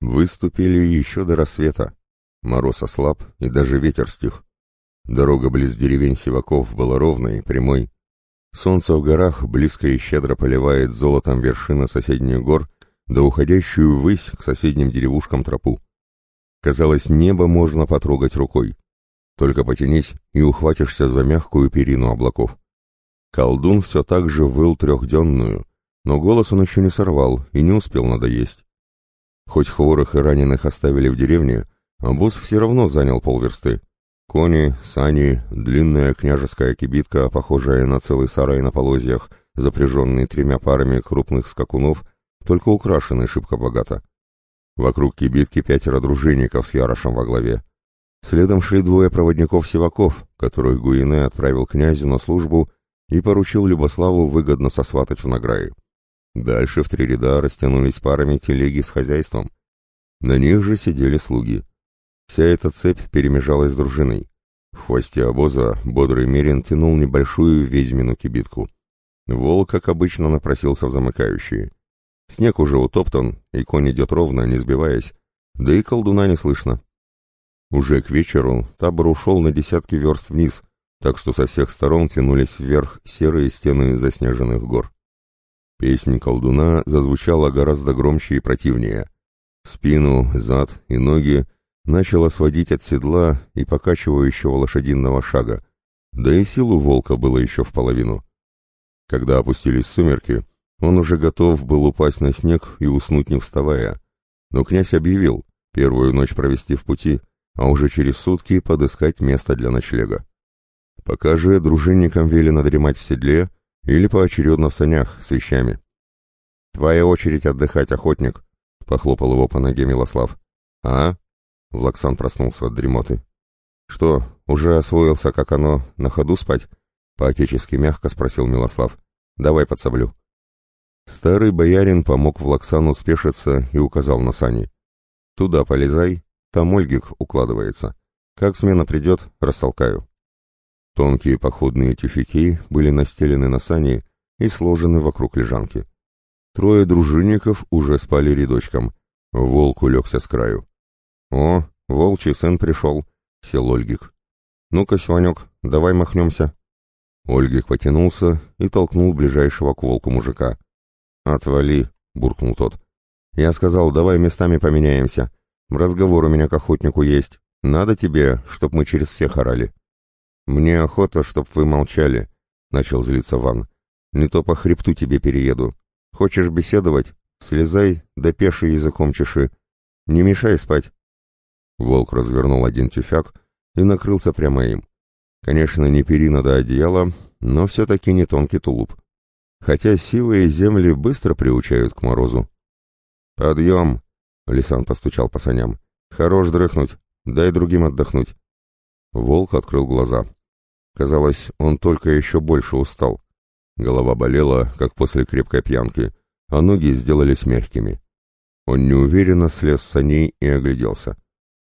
Выступили еще до рассвета. Мороз ослаб, и даже ветер стих. Дорога близ деревень Сиваков была ровной, прямой. Солнце в горах близко и щедро поливает золотом вершины соседних гор, да уходящую ввысь к соседним деревушкам тропу. Казалось, небо можно потрогать рукой. Только потянись, и ухватишься за мягкую перину облаков. Колдун все так же выл трехденную, но голос он еще не сорвал и не успел надоесть. Хоть хворых и раненых оставили в деревне, обоз все равно занял полверсты. Кони, сани, длинная княжеская кибитка, похожая на целый сарай на полозьях, запряженный тремя парами крупных скакунов, только украшенный шибко богато. Вокруг кибитки пятеро дружинников с Ярошем во главе. Следом шли двое проводников-сиваков, которых Гуине отправил князю на службу и поручил Любославу выгодно сосватать в награи. Дальше в три ряда растянулись парами телеги с хозяйством. На них же сидели слуги. Вся эта цепь перемежалась с дружиной. В хвосте обоза бодрый Мерин тянул небольшую ведьмину кибитку. Волк, как обычно, напросился в замыкающие. Снег уже утоптан, и конь идет ровно, не сбиваясь, да и колдуна не слышно. Уже к вечеру табор ушел на десятки верст вниз, так что со всех сторон тянулись вверх серые стены заснеженных гор. Песнь колдуна зазвучала гораздо громче и противнее. Спину, зад и ноги начало сводить от седла и покачивающего лошадиного шага, да и силу волка было еще в половину. Когда опустились сумерки, он уже готов был упасть на снег и уснуть не вставая, но князь объявил первую ночь провести в пути, а уже через сутки подыскать место для ночлега. Пока же дружинникам велено дремать в седле или поочередно в санях с вещами. «Твоя очередь отдыхать, охотник», — похлопал его по ноге Милослав. «А?» — Влаксан проснулся от дремоты. «Что, уже освоился, как оно, на ходу спать?» — по-отечески мягко спросил Милослав. «Давай подсоблю». Старый боярин помог Влаксану спешиться и указал на сани. «Туда полезай, там Ольгик укладывается. Как смена придет, растолкаю». Тонкие походные тюфяки были настелены на сани и сложены вокруг лежанки. Трое дружинников уже спали рядочком. Волк улегся с краю. «О, волчий сын пришел», — сел Ольгик. «Ну-ка, Сванек, давай махнемся». Ольгик потянулся и толкнул ближайшего к волку мужика. «Отвали», — буркнул тот. «Я сказал, давай местами поменяемся. Разговор у меня к охотнику есть. Надо тебе, чтоб мы через всех орали». «Мне охота, чтоб вы молчали», — начал злиться Ван. «Не то по хребту тебе перееду. Хочешь беседовать? Слезай, да пеший языком чеши. Не мешай спать». Волк развернул один тюфяк и накрылся прямо им. Конечно, не перина до одеяла, но все-таки не тонкий тулуп. Хотя сивые земли быстро приучают к морозу. «Подъем!» — Лисан постучал по саням. «Хорош дрыхнуть, дай другим отдохнуть». Волк открыл глаза. Казалось, он только еще больше устал. Голова болела, как после крепкой пьянки, а ноги сделались мягкими. Он неуверенно слез с саней и огляделся.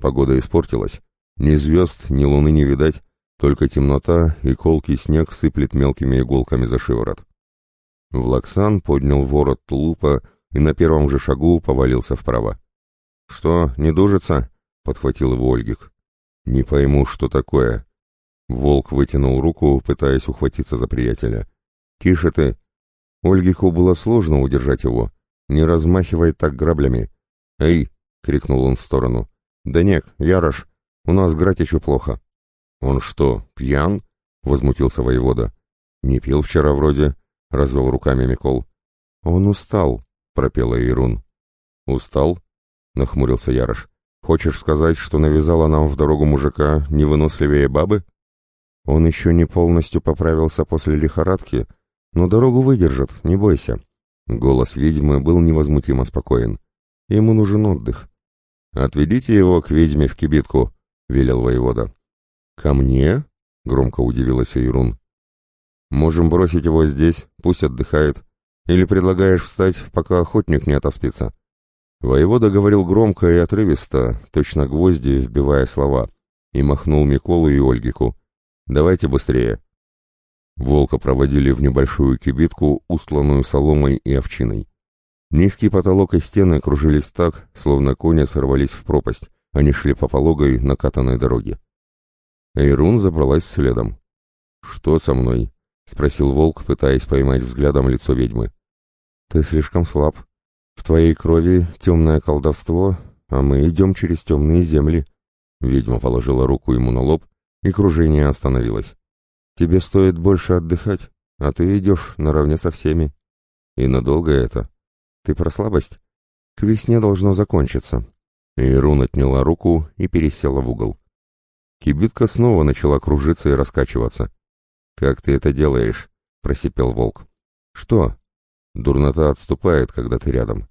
Погода испортилась. Ни звезд, ни луны не видать, только темнота и колкий снег сыплет мелкими иголками за шиворот. Влаксан поднял ворот тулупа и на первом же шагу повалился вправо. «Что, не дужится?» — подхватил его Ольгик. «Не пойму, что такое», Волк вытянул руку, пытаясь ухватиться за приятеля. «Тише ты!» Ольгиху было сложно удержать его. «Не размахивай так граблями!» «Эй!» — крикнул он в сторону. «Да нет, Ярош, у нас Гратичу плохо». «Он что, пьян?» — возмутился воевода. «Не пил вчера вроде», — развел руками Микол. «Он устал», — пропела Ирун. «Устал?» — нахмурился Ярош. «Хочешь сказать, что навязала нам в дорогу мужика невыносливее бабы?» Он еще не полностью поправился после лихорадки, но дорогу выдержит, не бойся. Голос ведьмы был невозмутимо спокоен. Ему нужен отдых. «Отведите его к ведьме в кибитку», — велел воевода. «Ко мне?» — громко удивилась Ирун. «Можем бросить его здесь, пусть отдыхает. Или предлагаешь встать, пока охотник не отоспится?» Воевода говорил громко и отрывисто, точно гвозди вбивая слова, и махнул Миколу и Ольгику. Давайте быстрее. Волка проводили в небольшую кибитку, устланную соломой и овчиной. Низкий потолок и стены кружились так, словно кони сорвались в пропасть. Они шли по пологой, накатанной дороге. Эйрун забралась следом. «Что со мной?» — спросил волк, пытаясь поймать взглядом лицо ведьмы. «Ты слишком слаб. В твоей крови темное колдовство, а мы идем через темные земли». Ведьма положила руку ему на лоб, и кружение остановилось. «Тебе стоит больше отдыхать, а ты идешь наравне со всеми. И надолго это?» Ты про слабость? К весне должно закончиться. Ирун отняла руку и пересела в угол. Кибитка снова начала кружиться и раскачиваться. «Как ты это делаешь?» — просипел волк. «Что?» «Дурнота отступает, когда ты рядом.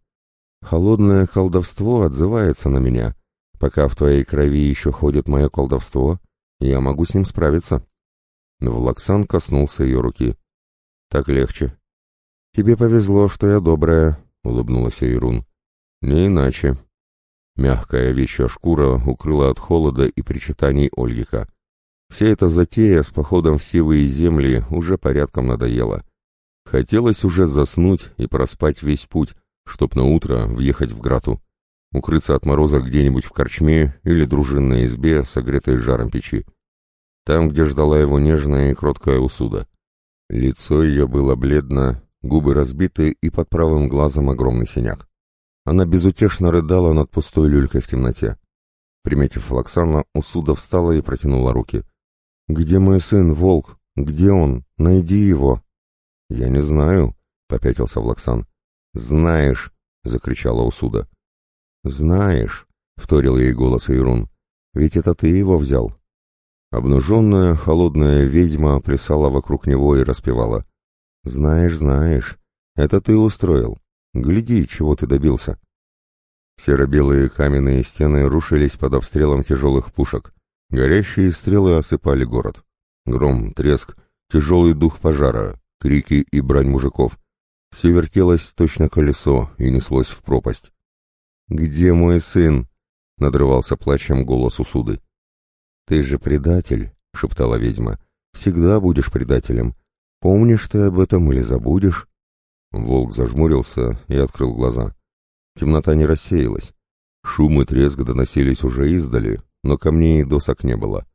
Холодное колдовство отзывается на меня. Пока в твоей крови еще ходит мое колдовство, я могу с ним справиться». Влаксан коснулся ее руки. «Так легче. Тебе повезло, что я добрая, — улыбнулась Айрун. «Не иначе». Мягкая овечья шкура укрыла от холода и причитаний Ольгика. Вся эта затея с походом в сивые земли уже порядком надоела. Хотелось уже заснуть и проспать весь путь, чтоб на утро въехать в Грату, укрыться от мороза где-нибудь в корчме или дружинной избе, согретой жаром печи. Там, где ждала его нежная и кроткая усуда. Лицо ее было бледно, губы разбиты и под правым глазом огромный синяк. Она безутешно рыдала над пустой люлькой в темноте. Приметив Лаксана, Усуда встала и протянула руки. «Где мой сын, волк? Где он? Найди его!» «Я не знаю», — попятился Влаксан. «Знаешь!» — закричала Усуда. «Знаешь!» — вторил ей голос Ирун. «Ведь это ты его взял!» Обнаженная, холодная ведьма плясала вокруг него и распевала. «Знаешь, знаешь, это ты устроил. Гляди, чего ты добился». Серо-белые каменные стены рушились под обстрелом тяжелых пушек. Горящие стрелы осыпали город. Гром, треск, тяжелый дух пожара, крики и брань мужиков. Все вертелось точно колесо и неслось в пропасть. «Где мой сын?» — надрывался плачем голос Усуды. «Ты же предатель», — шептала ведьма. «Всегда будешь предателем. Помнишь ты об этом или забудешь?» Волк зажмурился и открыл глаза. Темнота не рассеялась. Шум и треск доносились уже издали, но камней и досок не было.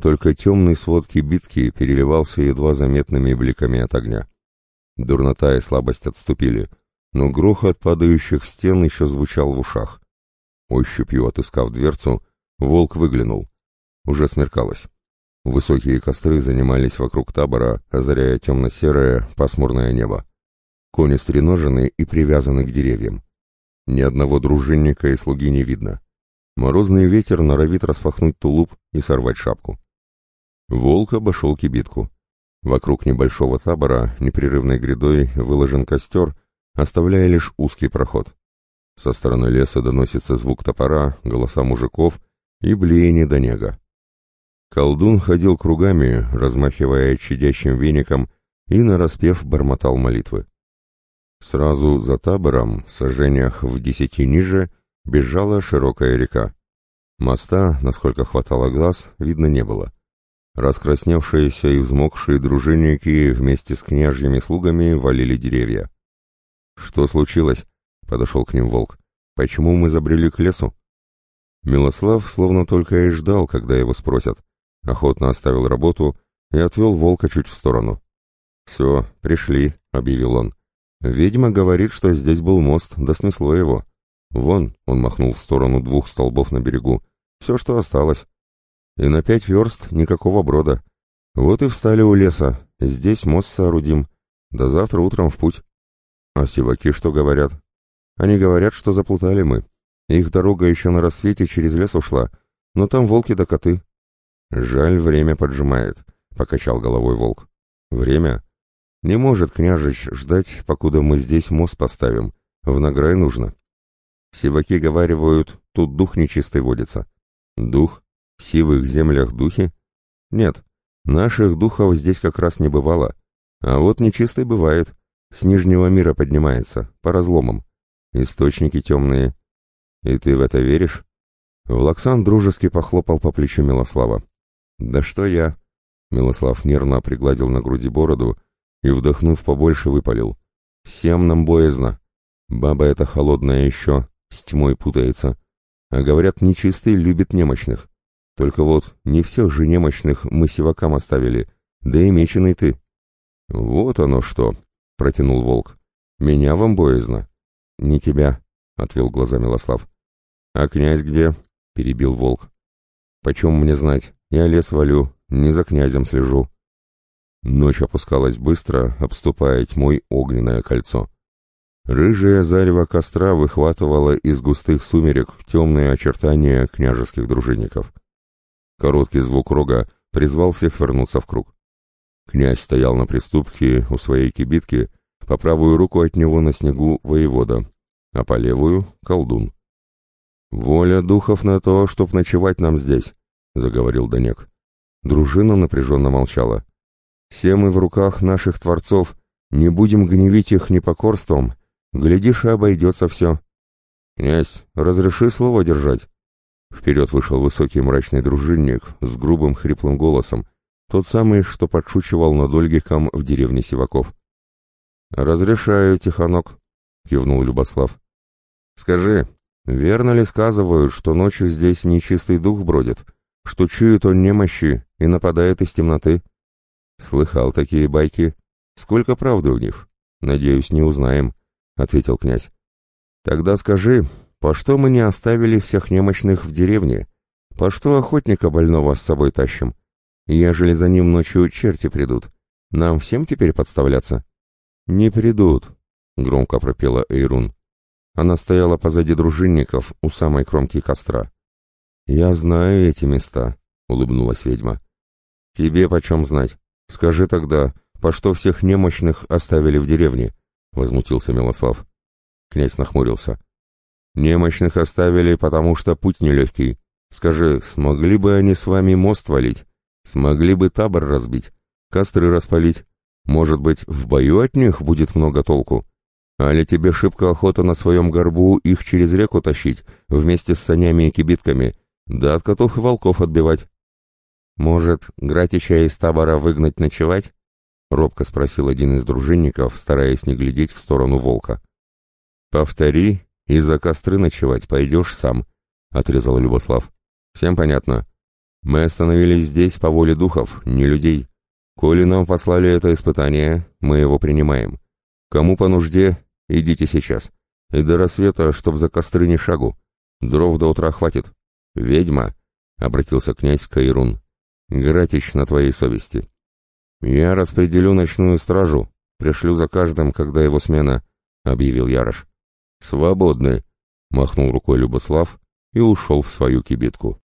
Только темный свод кибитки переливался едва заметными бликами от огня. Дурнота и слабость отступили, но грохот падающих стен еще звучал в ушах. Ощупью отыскав дверцу, волк выглянул. Уже смеркалось. Высокие костры занимались вокруг табора, озаряя темно-серое, пасмурное небо. Кони стреножены и привязаны к деревьям. Ни одного дружинника и слуги не видно. Морозный ветер норовит распахнуть тулуп и сорвать шапку. Волк обошел кибитку. Вокруг небольшого табора непрерывной грядой выложен костер, оставляя лишь узкий проход. Со стороны леса доносится звук топора, голоса мужиков и блеяние до нега. Колдун ходил кругами, размахивая чадящим веником, и нараспев бормотал молитвы. Сразу за табором, в сожжениях в десяти ниже, бежала широкая река. Моста, насколько хватало глаз, видно не было. Раскрасневшиеся и взмокшие дружинники вместе с княжьими слугами валили деревья. «Что случилось?» — подошел к ним волк. «Почему мы забрели к лесу?» Милослав словно только и ждал, когда его спросят — охотно оставил работу и отвел волка чуть в сторону. «Все, пришли», — объявил он. «Ведьма говорит, что здесь был мост, да снесло его. Вон», — он махнул в сторону двух столбов на берегу, — «все, что осталось. И на пять верст никакого брода. Вот и встали у леса, здесь мост соорудим. До завтра утром в путь». «А сиваки что говорят?» «Они говорят, что заплутали мы. Их дорога еще на рассвете через лес ушла, но там волки да коты. «Жаль, время поджимает», — покачал головой волк. «Время? Не может княжич ждать, покуда мы здесь мост поставим. В награй нужно». Сиваки говаривают, тут дух нечистый водится. Дух? В сивых землях духи? Нет, наших духов здесь как раз не бывало. А вот нечистый бывает. С нижнего мира поднимается, по разломам. Источники темные. И ты в это веришь? Влаксан дружески похлопал по плечу Милослава. «Да что я?» Милослав нервно пригладил на груди бороду и, вдохнув побольше, выпалил. «Всем нам боязно. Баба эта холодная еще, с тьмой путается. А говорят, нечистый любит немощных. Только вот не всех же немощных мы сивакам оставили, да и меченый ты. Вот оно что, протянул волк. Меня вам боязно. Не тебя, отвел глаза Милослав. А князь где? перебил волк. Почем мне знать? Я лес валю, не за князем слежу. Ночь опускалась быстро, обступая тьмой огненное кольцо. Рыжая зарево костра выхватывала из густых сумерек темные очертания княжеских дружинников. Короткий звук рога призвал всех вернуться в круг. Князь стоял на приступке у своей кибитки, по правую руку от него на снегу воевода, а по левую — колдун. «Воля духов на то, чтоб ночевать нам здесь», — заговорил Данек. Дружина напряженно молчала. «Все мы в руках наших творцов, не будем гневить их непокорством, глядишь, и обойдется все». «Князь, разреши слово держать». Вперед вышел высокий мрачный дружинник с грубым хриплым голосом, тот самый, что подшучивал над Ольгиком в деревне Сиваков. «Разрешаю, Тихонок», — кивнул Любослав. «Скажи, верно ли сказывают, что ночью здесь нечистый дух бродит, что чует он немощи и нападает из темноты?» «Слыхал такие байки. Сколько правды у них? Надеюсь, не узнаем», — ответил князь. «Тогда скажи, по что мы не оставили всех немощных в деревне? По что охотника больного с собой тащим? Ежели за ним ночью черти придут, нам всем теперь подставляться?» «Не придут», — громко пропела Эйрун. Она стояла позади дружинников у самой кромки костра. «Я знаю эти места», — улыбнулась ведьма. «Тебе почем знать? Скажи тогда, по что всех немощных оставили в деревне?» — возмутился Милослав. Князь нахмурился. «Немощных оставили, потому что путь нелегкий. Скажи, смогли бы они с вами мост валить? Смогли бы табор разбить? Костры распалить? Может быть, в бою от них будет много толку? Али тебе шибко охота на своем горбу их через реку тащить, вместе с санями и кибитками, да от котов и волков отбивать?» «Может, Гратича из табора выгнать ночевать?» — робко спросил один из дружинников, стараясь не глядеть в сторону волка. «Повтори, и за костры ночевать пойдешь сам», — отрезал Любослав. «Всем понятно. Мы остановились здесь по воле духов, не людей. Коли нам послали это испытание, мы его принимаем. Кому по нужде, идите сейчас. И до рассвета, чтоб за костры ни шагу. Дров до утра хватит. Ведьма, — обратился князь Каирун, — Гратич на твоей совести. Я распределю ночную стражу, пришлю за каждым, когда его смена, — объявил Ярош. Свободны, — махнул рукой Любослав и ушел в свою кибитку.